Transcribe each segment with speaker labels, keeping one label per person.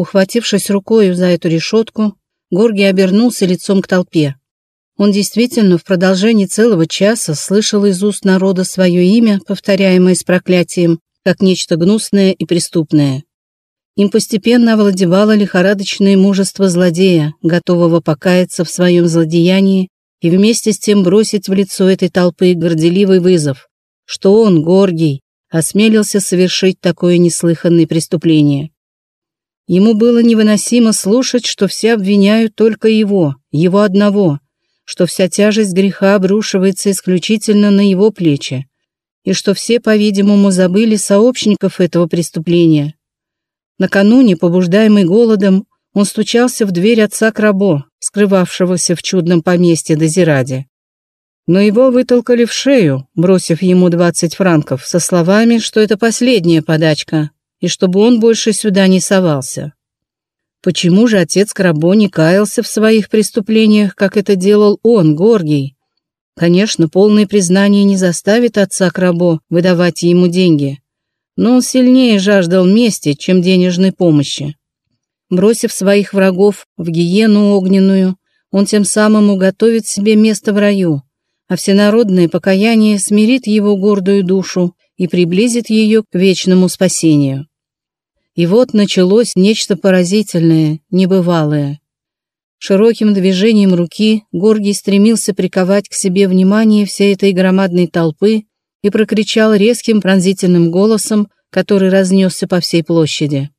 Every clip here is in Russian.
Speaker 1: Ухватившись рукою за эту решетку, Горгий обернулся лицом к толпе. Он действительно в продолжении целого часа слышал из уст народа свое имя, повторяемое с проклятием, как нечто гнусное и преступное. Им постепенно овладевало лихорадочное мужество злодея, готового покаяться в своем злодеянии и вместе с тем бросить в лицо этой толпы горделивый вызов, что он, Горгий, осмелился совершить такое неслыханное преступление. Ему было невыносимо слушать, что все обвиняют только его, его одного, что вся тяжесть греха обрушивается исключительно на его плечи, и что все, по-видимому, забыли сообщников этого преступления. Накануне, побуждаемый голодом, он стучался в дверь отца Крабо, скрывавшегося в чудном поместье Дозираде. Но его вытолкали в шею, бросив ему 20 франков, со словами, что это последняя подачка, и чтобы он больше сюда не совался. Почему же отец Крабо не каялся в своих преступлениях, как это делал он, Горгий? Конечно, полное признание не заставит отца Крабо выдавать ему деньги, но он сильнее жаждал мести, чем денежной помощи. Бросив своих врагов в гиену огненную, он тем самым уготовит себе место в раю, а всенародное покаяние смирит его гордую душу и приблизит ее к вечному спасению. И вот началось нечто поразительное, небывалое. Широким движением руки Горгий стремился приковать к себе внимание всей этой громадной толпы и прокричал резким пронзительным голосом, который разнесся по всей площади.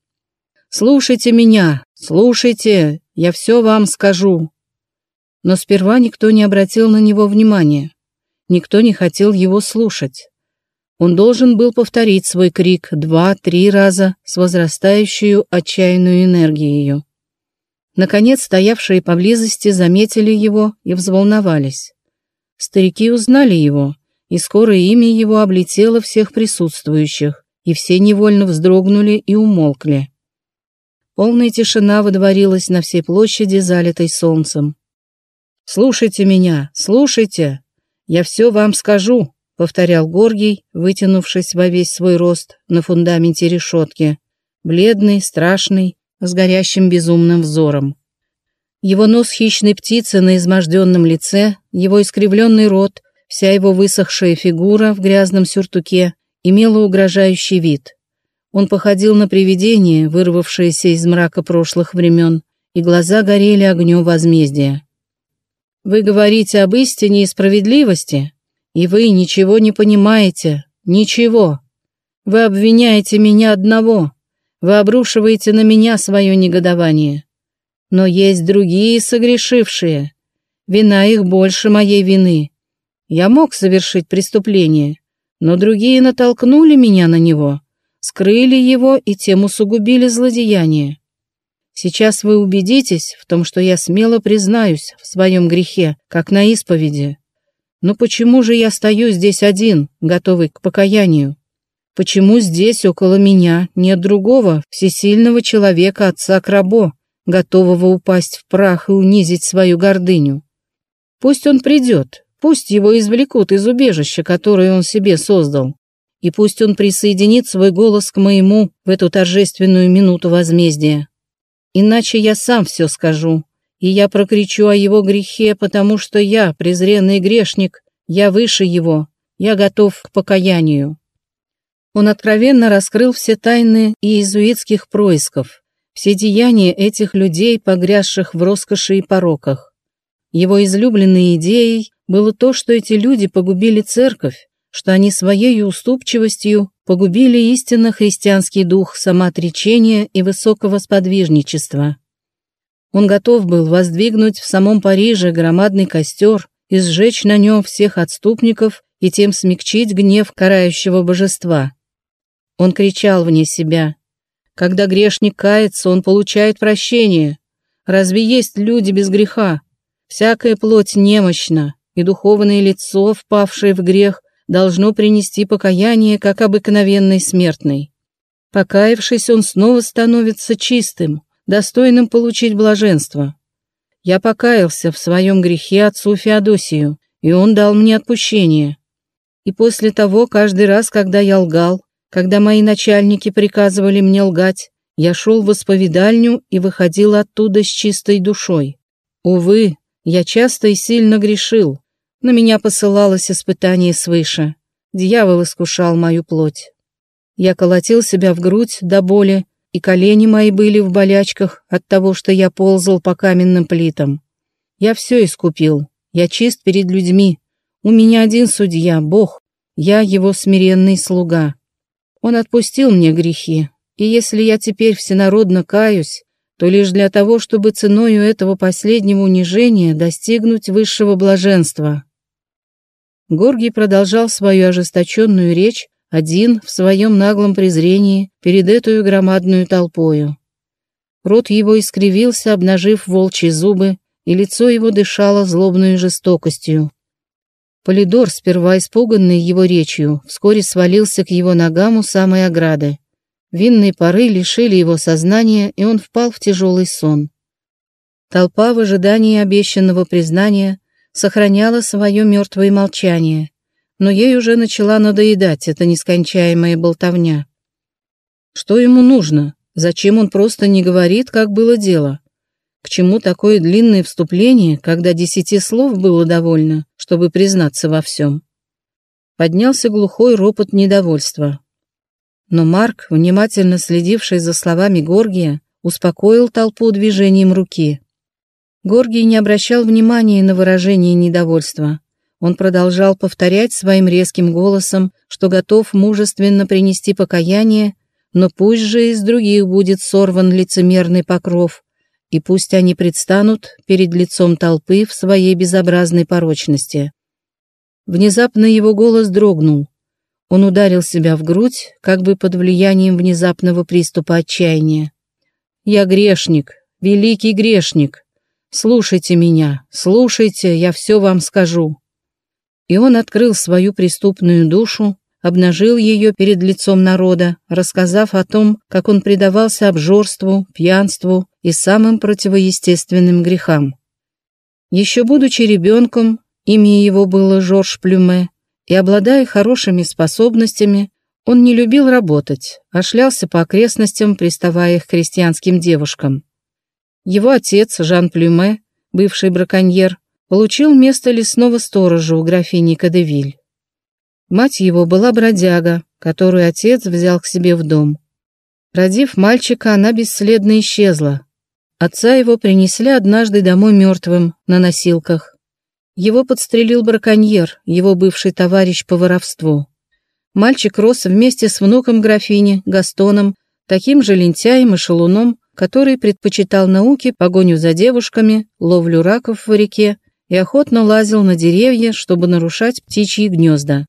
Speaker 1: «Слушайте меня! Слушайте! Я все вам скажу!» Но сперва никто не обратил на него внимания. Никто не хотел его слушать. Он должен был повторить свой крик два-три раза с возрастающей отчаянную энергией. Наконец, стоявшие поблизости заметили его и взволновались. Старики узнали его, и скоро имя его облетело всех присутствующих, и все невольно вздрогнули и умолкли. Полная тишина водворилась на всей площади, залитой солнцем. «Слушайте меня, слушайте! Я все вам скажу!» Повторял Горгий, вытянувшись во весь свой рост на фундаменте решетки, бледный, страшный, с горящим безумным взором. Его нос хищной птицы на изможденном лице, его искривленный рот, вся его высохшая фигура в грязном сюртуке имела угрожающий вид. Он походил на привидение, вырвавшееся из мрака прошлых времен, и глаза горели огнем возмездия. «Вы говорите об истине и справедливости?» И вы ничего не понимаете, ничего. Вы обвиняете меня одного, вы обрушиваете на меня свое негодование. Но есть другие согрешившие. Вина их больше моей вины. Я мог совершить преступление, но другие натолкнули меня на него, скрыли его и тем усугубили злодеяние. Сейчас вы убедитесь в том, что я смело признаюсь в своем грехе, как на исповеди. Но почему же я стою здесь один, готовый к покаянию? Почему здесь около меня нет другого, всесильного человека отца Крабо, готового упасть в прах и унизить свою гордыню? Пусть он придет, пусть его извлекут из убежища, которое он себе создал, и пусть он присоединит свой голос к моему в эту торжественную минуту возмездия. Иначе я сам все скажу, и я прокричу о его грехе, потому что я, презренный грешник, я выше его, я готов к покаянию. Он откровенно раскрыл все тайны иезуитских происков, все деяния этих людей, погрязших в роскоши и пороках. Его излюбленной идеей было то, что эти люди погубили церковь, что они своей уступчивостью погубили истинно христианский дух самоотречения и высокого сподвижничества. Он готов был воздвигнуть в самом Париже громадный костер и сжечь на нем всех отступников и тем смягчить гнев карающего божества. Он кричал вне себя. Когда грешник кается, он получает прощение. Разве есть люди без греха? Всякая плоть немощна, и духовное лицо, впавшее в грех, должно принести покаяние, как обыкновенный смертный. Покаявшись, он снова становится чистым, достойным получить блаженство. Я покаялся в своем грехе отцу Феодосию, и он дал мне отпущение. И после того, каждый раз, когда я лгал, когда мои начальники приказывали мне лгать, Я шел в исповедальню и выходил оттуда с чистой душой. Увы, я часто и сильно грешил. На меня посылалось испытание свыше. Дьявол искушал мою плоть. Я колотил себя в грудь до боли, и колени мои были в болячках от того, что я ползал по каменным плитам. Я все искупил, я чист перед людьми. У меня один судья, Бог, я его смиренный слуга. Он отпустил мне грехи, и если я теперь всенародно каюсь, то лишь для того, чтобы ценою этого последнего унижения достигнуть высшего блаженства. Горгий продолжал свою ожесточенную речь, один в своем наглом презрении перед эту громадную толпою. Рот его искривился, обнажив волчьи зубы, и лицо его дышало злобной жестокостью. Полидор, сперва испуганный его речью, вскоре свалился к его ногам у самой ограды. Винные пары лишили его сознания, и он впал в тяжелый сон. Толпа в ожидании обещанного признания сохраняла свое мертвое молчание, но ей уже начала надоедать эта нескончаемая болтовня. Что ему нужно? Зачем он просто не говорит, как было дело? К чему такое длинное вступление, когда десяти слов было довольно, чтобы признаться во всем? Поднялся глухой ропот недовольства. Но Марк, внимательно следивший за словами Горгия, успокоил толпу движением руки. Горгий не обращал внимания на выражение недовольства. Он продолжал повторять своим резким голосом, что готов мужественно принести покаяние, но пусть же из других будет сорван лицемерный покров, и пусть они предстанут перед лицом толпы в своей безобразной порочности. Внезапно его голос дрогнул. Он ударил себя в грудь, как бы под влиянием внезапного приступа отчаяния. «Я грешник, великий грешник. Слушайте меня, слушайте, я все вам скажу». И он открыл свою преступную душу, обнажил ее перед лицом народа, рассказав о том, как он предавался обжорству, пьянству и самым противоестественным грехам. Еще будучи ребенком, имя его было Жорж Плюме, и обладая хорошими способностями, он не любил работать, а шлялся по окрестностям, приставая к крестьянским девушкам. Его отец, Жан Плюме, бывший браконьер, получил место лесного сторожа у графини Кадевиль. Мать его была бродяга, которую отец взял к себе в дом. Родив мальчика, она бесследно исчезла. Отца его принесли однажды домой мертвым, на носилках. Его подстрелил браконьер, его бывший товарищ по воровству. Мальчик рос вместе с внуком графини, Gastoном, таким же лентяем и шалуном, который предпочитал науке погоню за девушками, ловлю раков в реке и охотно лазил на деревья, чтобы нарушать птичьи гнезда.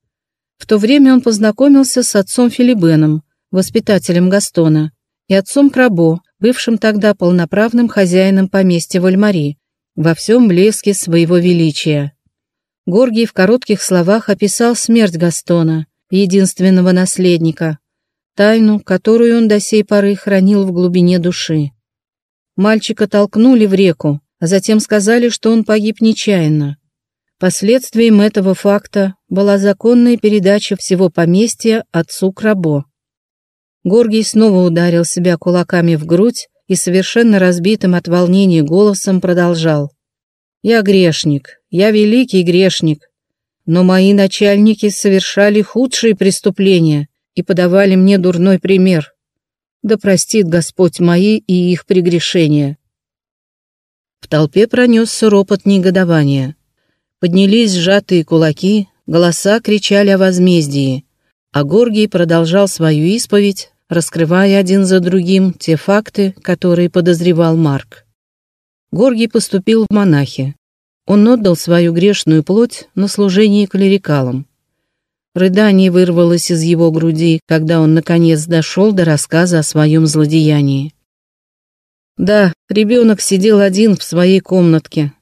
Speaker 1: В то время он познакомился с отцом Филибеном, воспитателем Гастона, и отцом Крабо, бывшим тогда полноправным хозяином поместья Вальмари, во всем блеске своего величия. Горгий в коротких словах описал смерть Гастона, единственного наследника, тайну, которую он до сей поры хранил в глубине души. Мальчика толкнули в реку, а затем сказали, что он погиб нечаянно. Последствием этого факта была законная передача всего поместья отцу Крабо. Горгий снова ударил себя кулаками в грудь и совершенно разбитым от волнения голосом продолжал. «Я грешник, я великий грешник, но мои начальники совершали худшие преступления и подавали мне дурной пример. Да простит Господь мои и их прегрешения». В толпе пронесся ропот негодования. Поднялись сжатые кулаки, голоса кричали о возмездии, а Горгий продолжал свою исповедь, раскрывая один за другим те факты, которые подозревал Марк. Горгий поступил в монахи. Он отдал свою грешную плоть на служение клерикалам. Рыдание вырвалось из его груди, когда он наконец дошел до рассказа о своем злодеянии. Да, ребенок сидел один в своей комнатке.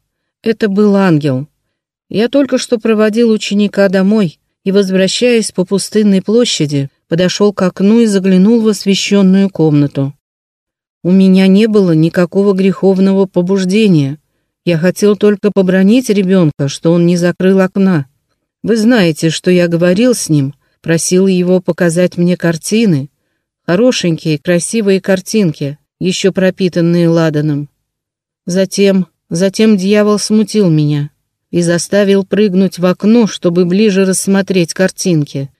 Speaker 1: Это был ангел, я только что проводил ученика домой и, возвращаясь по пустынной площади, подошел к окну и заглянул в освещенную комнату. У меня не было никакого греховного побуждения. Я хотел только побронить ребенка, что он не закрыл окна. Вы знаете, что я говорил с ним, просил его показать мне картины. Хорошенькие, красивые картинки, еще пропитанные ладаном. Затем, затем дьявол смутил меня и заставил прыгнуть в окно, чтобы ближе рассмотреть картинки.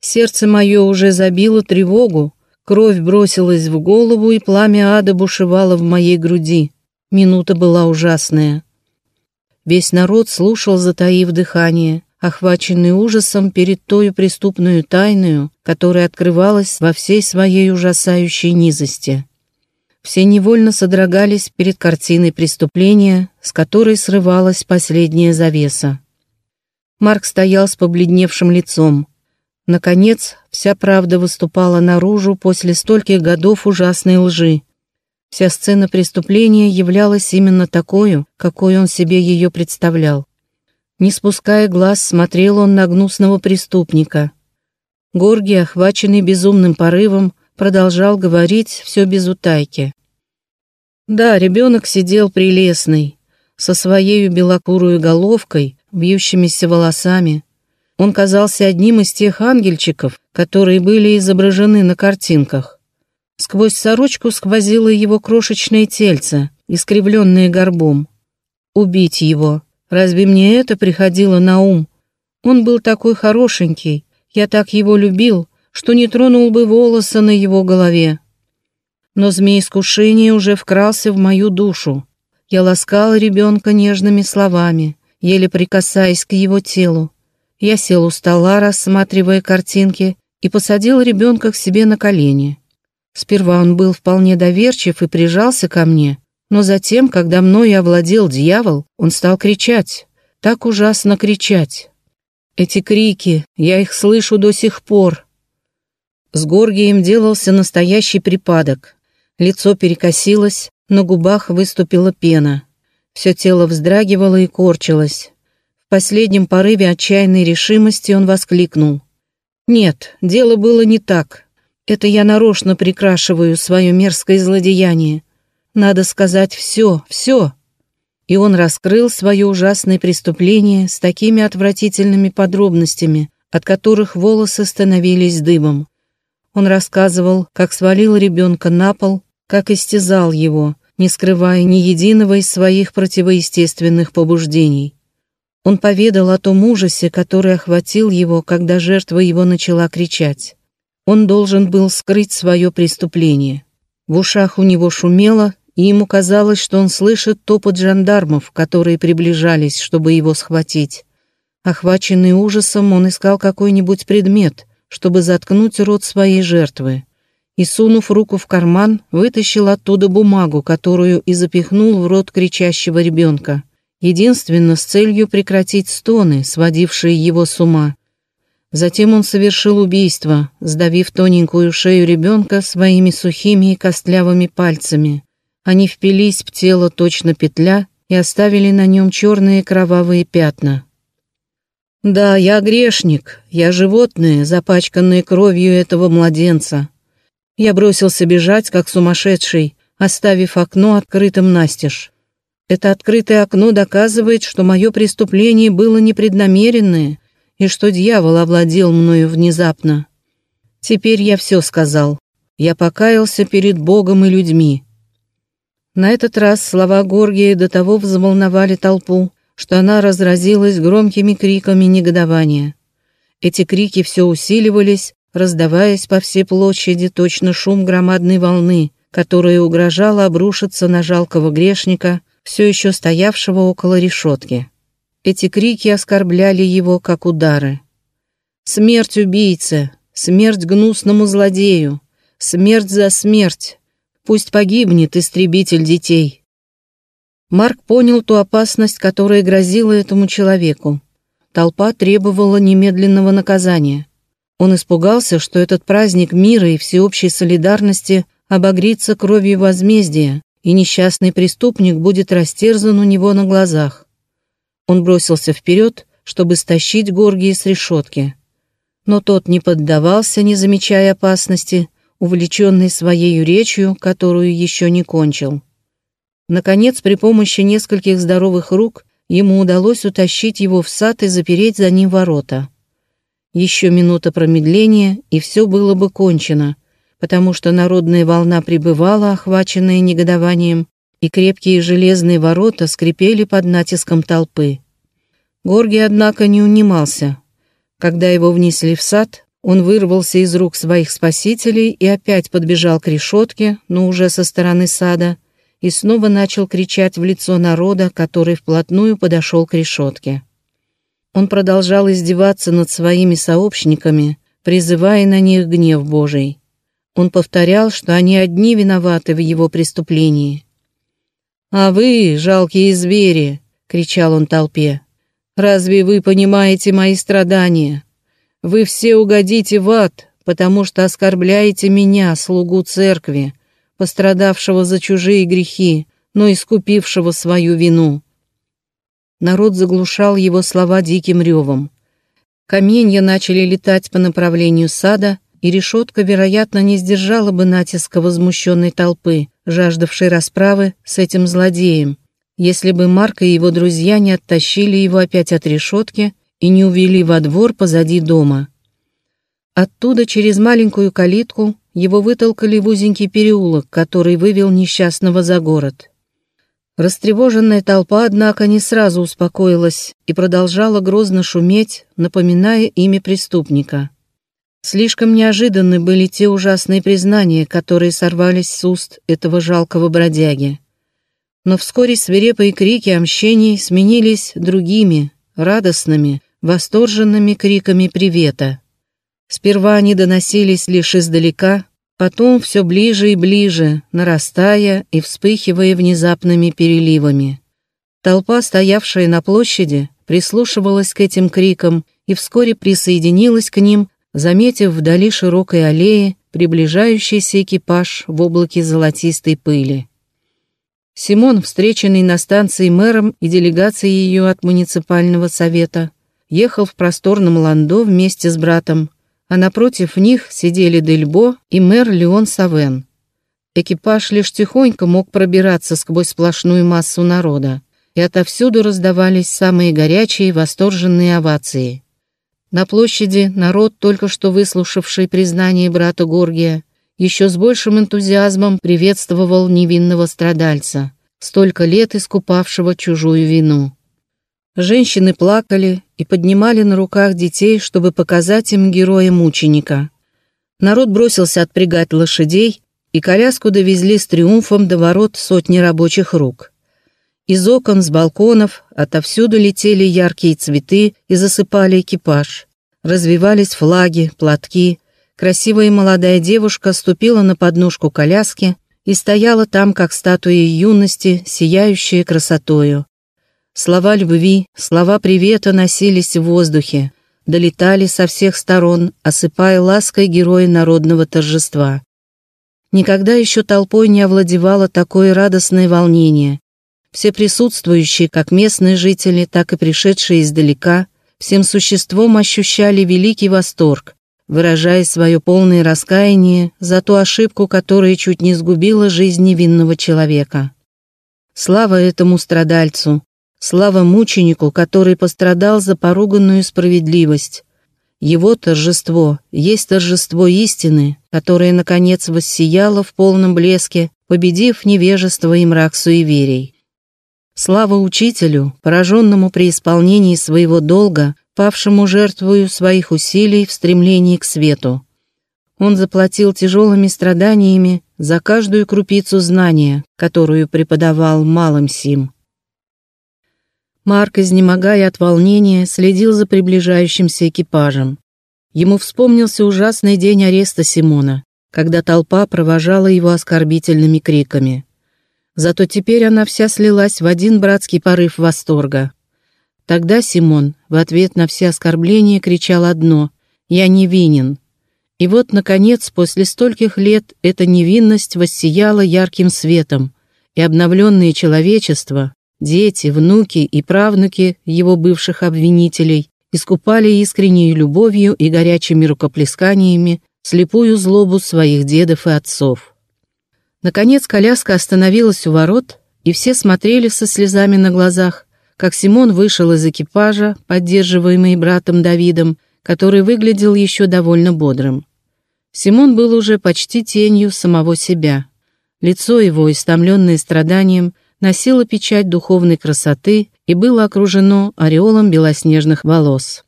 Speaker 1: Сердце мое уже забило тревогу, кровь бросилась в голову, и пламя ада бушевало в моей груди. Минута была ужасная. Весь народ слушал, затаив дыхание, охваченный ужасом перед той преступную тайною, которая открывалась во всей своей ужасающей низости. Все невольно содрогались перед картиной преступления, с которой срывалась последняя завеса. Марк стоял с побледневшим лицом. Наконец, вся правда выступала наружу после стольких годов ужасной лжи. Вся сцена преступления являлась именно такой, какой он себе ее представлял. Не спуская глаз, смотрел он на гнусного преступника. Горгий, охваченный безумным порывом, продолжал говорить все без утайки. Да, ребенок сидел прелестный, со своей белокурой головкой, вьющимися волосами. Он казался одним из тех ангельчиков, которые были изображены на картинках. Сквозь сорочку сквозило его крошечное тельце, искривленное горбом. Убить его. Разве мне это приходило на ум? Он был такой хорошенький, я так его любил, что не тронул бы волоса на его голове. Но змей искушения уже вкрался в мою душу. Я ласкала ребенка нежными словами, еле прикасаясь к его телу. Я сел у стола, рассматривая картинки, и посадил ребенка к себе на колени. Сперва он был вполне доверчив и прижался ко мне, но затем, когда мною овладел дьявол, он стал кричать, так ужасно кричать. Эти крики, я их слышу до сих пор. С Горгием делался настоящий припадок. Лицо перекосилось, на губах выступила пена. Все тело вздрагивало и корчилось. В последнем порыве отчаянной решимости он воскликнул. «Нет, дело было не так. Это я нарочно прикрашиваю свое мерзкое злодеяние. Надо сказать все, все». И он раскрыл свое ужасное преступление с такими отвратительными подробностями, от которых волосы становились дыбом. Он рассказывал, как свалил ребенка на пол, как истязал его, не скрывая ни единого из своих противоестественных побуждений. Он поведал о том ужасе, который охватил его, когда жертва его начала кричать. Он должен был скрыть свое преступление. В ушах у него шумело, и ему казалось, что он слышит топот жандармов, которые приближались, чтобы его схватить. Охваченный ужасом, он искал какой-нибудь предмет, чтобы заткнуть рот своей жертвы. И, сунув руку в карман, вытащил оттуда бумагу, которую и запихнул в рот кричащего ребенка единственно с целью прекратить стоны, сводившие его с ума. Затем он совершил убийство, сдавив тоненькую шею ребенка своими сухими и костлявыми пальцами. Они впились в тело точно петля и оставили на нем черные кровавые пятна. «Да, я грешник, я животное, запачканное кровью этого младенца». Я бросился бежать, как сумасшедший, оставив окно открытым настежь. Это открытое окно доказывает, что мое преступление было непреднамеренное и что дьявол овладел мною внезапно. Теперь я все сказал. Я покаялся перед Богом и людьми. На этот раз слова Горгия до того взволновали толпу, что она разразилась громкими криками негодования. Эти крики все усиливались, раздаваясь по всей площади точно шум громадной волны, которая угрожала обрушиться на жалкого грешника, все еще стоявшего около решетки. Эти крики оскорбляли его, как удары. «Смерть убийце! Смерть гнусному злодею! Смерть за смерть! Пусть погибнет истребитель детей!» Марк понял ту опасность, которая грозила этому человеку. Толпа требовала немедленного наказания. Он испугался, что этот праздник мира и всеобщей солидарности обогрится кровью возмездия, и несчастный преступник будет растерзан у него на глазах. Он бросился вперед, чтобы стащить Горгии с решетки. Но тот не поддавался, не замечая опасности, увлеченный своей речью, которую еще не кончил. Наконец, при помощи нескольких здоровых рук ему удалось утащить его в сад и запереть за ним ворота. Еще минута промедления, и все было бы кончено, потому что народная волна пребывала, охваченная негодованием, и крепкие железные ворота скрипели под натиском толпы. Горгий, однако, не унимался. Когда его внесли в сад, он вырвался из рук своих спасителей и опять подбежал к решетке, но уже со стороны сада, и снова начал кричать в лицо народа, который вплотную подошел к решетке. Он продолжал издеваться над своими сообщниками, призывая на них гнев Божий. Он повторял, что они одни виноваты в его преступлении. «А вы, жалкие звери!» — кричал он толпе. «Разве вы понимаете мои страдания? Вы все угодите в ад, потому что оскорбляете меня, слугу церкви, пострадавшего за чужие грехи, но искупившего свою вину. Народ заглушал его слова диким ревом. Каменья начали летать по направлению сада, и решетка, вероятно, не сдержала бы натиска возмущенной толпы, жаждавшей расправы с этим злодеем, если бы Марк и его друзья не оттащили его опять от решетки и не увели во двор позади дома. Оттуда через маленькую калитку его вытолкали в узенький переулок, который вывел несчастного за город. Растревоженная толпа, однако, не сразу успокоилась и продолжала грозно шуметь, напоминая имя преступника. Слишком неожиданны были те ужасные признания, которые сорвались с уст этого жалкого бродяги. Но вскоре свирепые крики о мщении сменились другими, радостными, восторженными криками привета. Сперва они доносились лишь издалека, Потом все ближе и ближе, нарастая и вспыхивая внезапными переливами. Толпа, стоявшая на площади, прислушивалась к этим крикам и вскоре присоединилась к ним, заметив вдали широкой аллеи приближающийся экипаж в облаке золотистой пыли. Симон, встреченный на станции мэром и делегацией ее от муниципального совета, ехал в просторном ландо вместе с братом, а напротив них сидели Дельбо и мэр Леон Савен. Экипаж лишь тихонько мог пробираться сквозь сплошную массу народа, и отовсюду раздавались самые горячие восторженные овации. На площади народ, только что выслушавший признание брата Горгия, еще с большим энтузиазмом приветствовал невинного страдальца, столько лет искупавшего чужую вину. Женщины плакали и поднимали на руках детей, чтобы показать им героя-мученика. Народ бросился отпрягать лошадей, и коляску довезли с триумфом до ворот сотни рабочих рук. Из окон, с балконов, отовсюду летели яркие цветы и засыпали экипаж. Развивались флаги, платки. Красивая молодая девушка ступила на подножку коляски и стояла там, как статуя юности, сияющая красотою. Слова любви, слова привета носились в воздухе, долетали со всех сторон, осыпая лаской героя народного торжества. Никогда еще толпой не овладевало такое радостное волнение. Все присутствующие, как местные жители, так и пришедшие издалека, всем существом ощущали великий восторг, выражая свое полное раскаяние за ту ошибку, которая чуть не сгубила жизнь невинного человека. Слава этому страдальцу, Слава мученику, который пострадал за поруганную справедливость. Его торжество есть торжество истины, которое, наконец, воссияло в полном блеске, победив невежество и мрак суеверий. Слава учителю, пораженному при исполнении своего долга, павшему жертвою своих усилий в стремлении к свету. Он заплатил тяжелыми страданиями за каждую крупицу знания, которую преподавал малым сим. Марк, изнемогая от волнения, следил за приближающимся экипажем. Ему вспомнился ужасный день ареста Симона, когда толпа провожала его оскорбительными криками. Зато теперь она вся слилась в один братский порыв восторга. Тогда Симон в ответ на все оскорбления кричал одно «Я невинен». И вот, наконец, после стольких лет эта невинность воссияла ярким светом, и обновленное человечество, Дети, внуки и правнуки его бывших обвинителей искупали искренней любовью и горячими рукоплесканиями слепую злобу своих дедов и отцов. Наконец коляска остановилась у ворот, и все смотрели со слезами на глазах, как Симон вышел из экипажа, поддерживаемый братом Давидом, который выглядел еще довольно бодрым. Симон был уже почти тенью самого себя. Лицо его, истомленное страданием, носило печать духовной красоты и было окружено ореолом белоснежных волос.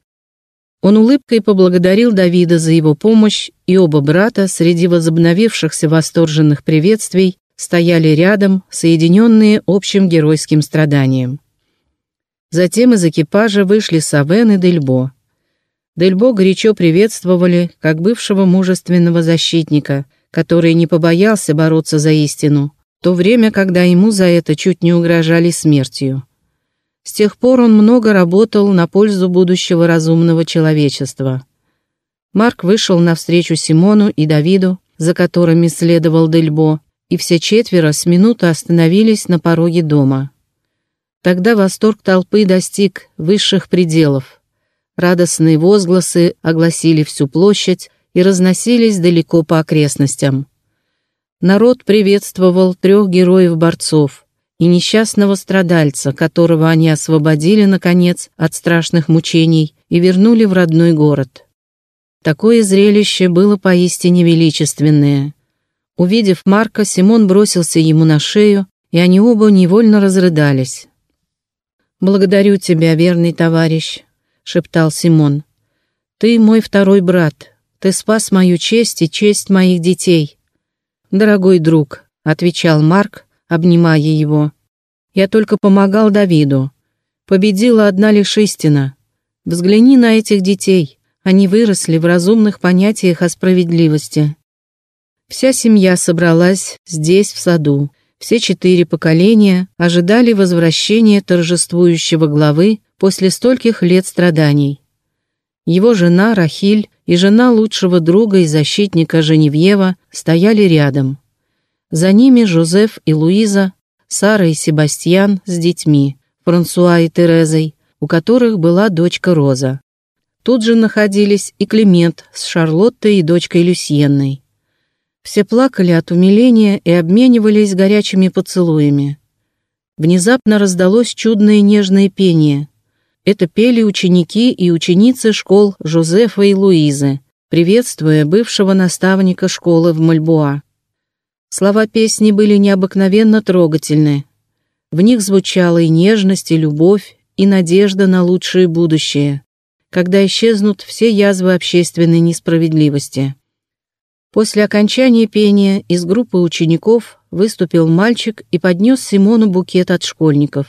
Speaker 1: Он улыбкой поблагодарил Давида за его помощь, и оба брата среди возобновившихся восторженных приветствий стояли рядом, соединенные общим геройским страданием. Затем из экипажа вышли Савен и Дельбо. Дельбо горячо приветствовали, как бывшего мужественного защитника, который не побоялся бороться за истину, то время, когда ему за это чуть не угрожали смертью. С тех пор он много работал на пользу будущего разумного человечества. Марк вышел навстречу Симону и Давиду, за которыми следовал Дельбо, и все четверо с минуты остановились на пороге дома. Тогда восторг толпы достиг высших пределов. Радостные возгласы огласили всю площадь и разносились далеко по окрестностям. Народ приветствовал трех героев-борцов и несчастного страдальца, которого они освободили, наконец, от страшных мучений и вернули в родной город. Такое зрелище было поистине величественное. Увидев Марка, Симон бросился ему на шею, и они оба невольно разрыдались. «Благодарю тебя, верный товарищ», — шептал Симон. «Ты мой второй брат. Ты спас мою честь и честь моих детей». «Дорогой друг», — отвечал Марк, обнимая его. «Я только помогал Давиду. Победила одна лишь истина. Взгляни на этих детей. Они выросли в разумных понятиях о справедливости. Вся семья собралась здесь, в саду. Все четыре поколения ожидали возвращения торжествующего главы после стольких лет страданий. Его жена Рахиль и жена лучшего друга и защитника Женевьева стояли рядом. За ними Жозеф и Луиза, Сара и Себастьян с детьми, Франсуа и Терезой, у которых была дочка Роза. Тут же находились и Климент с Шарлоттой и дочкой Люсьенной. Все плакали от умиления и обменивались горячими поцелуями. Внезапно раздалось чудное нежное пение. Это пели ученики и ученицы школ Жозефа и Луизы, приветствуя бывшего наставника школы в Мальбуа. Слова песни были необыкновенно трогательны. В них звучала и нежность, и любовь, и надежда на лучшее будущее, когда исчезнут все язвы общественной несправедливости. После окончания пения из группы учеников выступил мальчик и поднес Симону букет от школьников.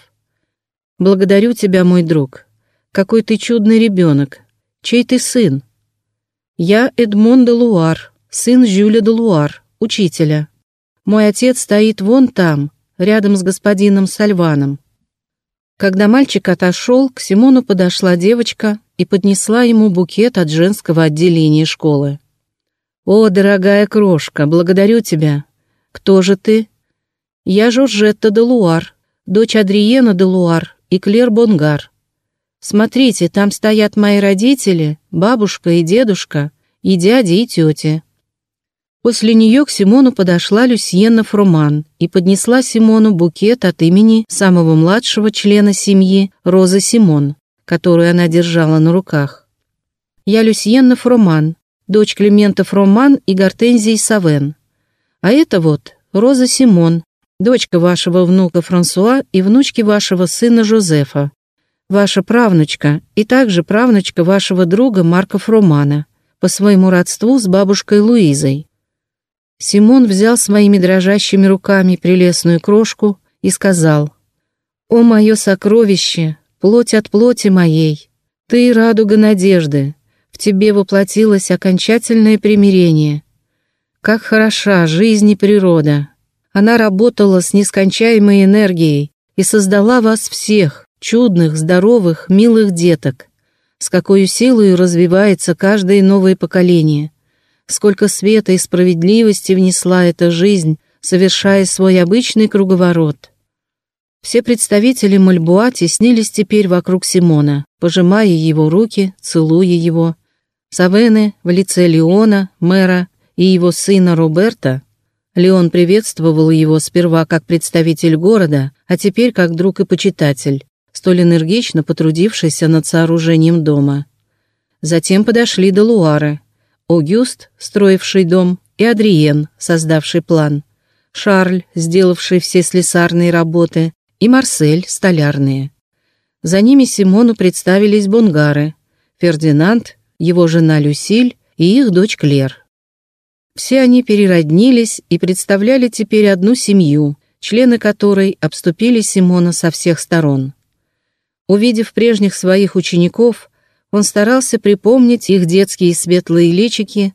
Speaker 1: «Благодарю тебя, мой друг. Какой ты чудный ребенок. Чей ты сын?» «Я Эдмон де Луар, сын Жюля де Луар, учителя. Мой отец стоит вон там, рядом с господином Сальваном». Когда мальчик отошел, к Симону подошла девочка и поднесла ему букет от женского отделения школы. «О, дорогая крошка, благодарю тебя. Кто же ты?» «Я Жоржетта де Луар, дочь Адриена де Луар, и Клер Бонгар. Смотрите, там стоят мои родители, бабушка и дедушка, и дядя, и тетя. После нее к Симону подошла Люсьенна Фроман и поднесла Симону букет от имени самого младшего члена семьи, Розы Симон, которую она держала на руках. «Я Люсьенна Фроман, дочь Климента Фроман и Гортензии Савен. А это вот Роза Симон, дочка вашего внука Франсуа и внучки вашего сына Жозефа, ваша правнучка и также правнучка вашего друга Марка Фромана, по своему родству с бабушкой Луизой. Симон взял своими дрожащими руками прелестную крошку и сказал, «О, мое сокровище, плоть от плоти моей, ты радуга надежды, в тебе воплотилось окончательное примирение. Как хороша жизнь и природа, она работала с нескончаемой энергией и создала вас всех, чудных, здоровых, милых деток. С какой силой развивается каждое новое поколение. Сколько света и справедливости внесла эта жизнь, совершая свой обычный круговорот. Все представители Мальбуа теснились теперь вокруг Симона, пожимая его руки, целуя его. Савены в лице Леона, мэра и его сына Роберта Леон приветствовал его сперва как представитель города, а теперь как друг и почитатель, столь энергично потрудившийся над сооружением дома. Затем подошли до Луары. Огюст, строивший дом, и Адриен, создавший план, Шарль, сделавший все слесарные работы, и Марсель, столярные. За ними Симону представились бунгары, Фердинанд, его жена Люсиль и их дочь Клер. Все они перероднились и представляли теперь одну семью, члены которой обступили Симона со всех сторон. Увидев прежних своих учеников, он старался припомнить их детские светлые личики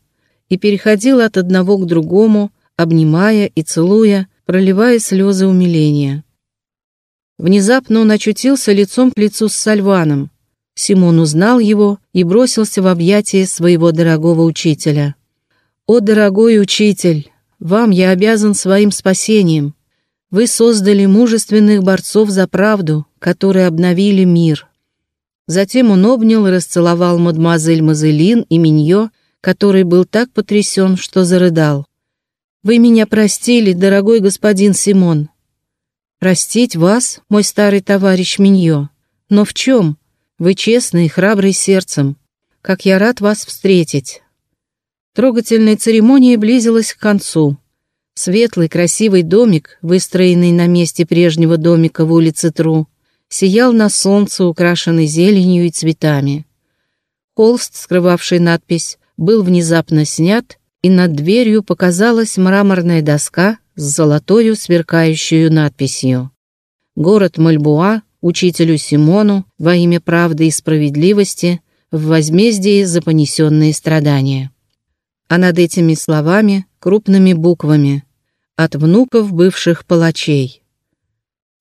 Speaker 1: и переходил от одного к другому, обнимая и целуя, проливая слезы умиления. Внезапно он очутился лицом к лицу с Сальваном. Симон узнал его и бросился в объятия своего дорогого учителя. «О, дорогой учитель, вам я обязан своим спасением. Вы создали мужественных борцов за правду, которые обновили мир». Затем он обнял и расцеловал мадемуазель Мазелин и Миньо, который был так потрясен, что зарыдал. «Вы меня простили, дорогой господин Симон». «Простить вас, мой старый товарищ Миньо? Но в чем? Вы честный и храбрый сердцем. Как я рад вас встретить». Трогательная церемония близилась к концу. Светлый красивый домик, выстроенный на месте прежнего домика в улице Тру, сиял на солнце, украшенный зеленью и цветами. Холст, скрывавший надпись, был внезапно снят, и над дверью показалась мраморная доска с золотою сверкающую надписью. Город Мальбуа, учителю Симону, во имя правды и справедливости, в возмездии за понесенные страдания. А над этими словами, крупными буквами, от внуков бывших палачей.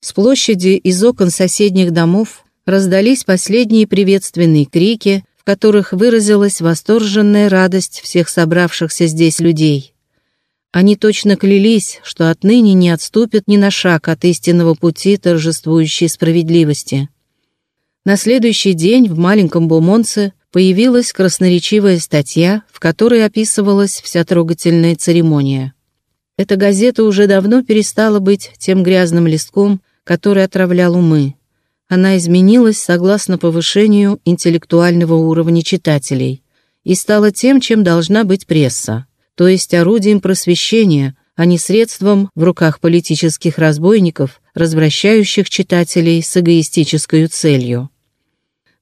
Speaker 1: С площади из окон соседних домов раздались последние приветственные крики, которых выразилась восторженная радость всех собравшихся здесь людей. Они точно клялись, что отныне не отступят ни на шаг от истинного пути торжествующей справедливости. На следующий день в маленьком Бумонце появилась красноречивая статья, в которой описывалась вся трогательная церемония. Эта газета уже давно перестала быть тем грязным листком, который отравлял умы она изменилась согласно повышению интеллектуального уровня читателей и стала тем, чем должна быть пресса, то есть орудием просвещения, а не средством в руках политических разбойников, развращающих читателей с эгоистической целью.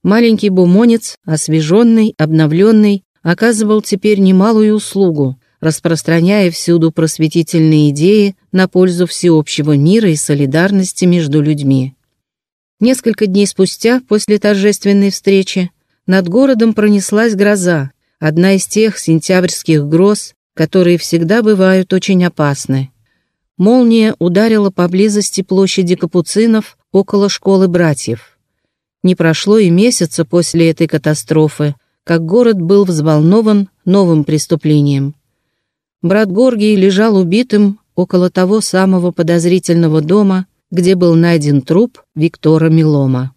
Speaker 1: Маленький бумонец, освеженный, обновленный, оказывал теперь немалую услугу, распространяя всюду просветительные идеи на пользу всеобщего мира и солидарности между людьми. Несколько дней спустя, после торжественной встречи, над городом пронеслась гроза, одна из тех сентябрьских гроз, которые всегда бывают очень опасны. Молния ударила поблизости площади Капуцинов около школы братьев. Не прошло и месяца после этой катастрофы, как город был взволнован новым преступлением. Брат Горгий лежал убитым около того самого подозрительного дома, где был найден труп Виктора Милома.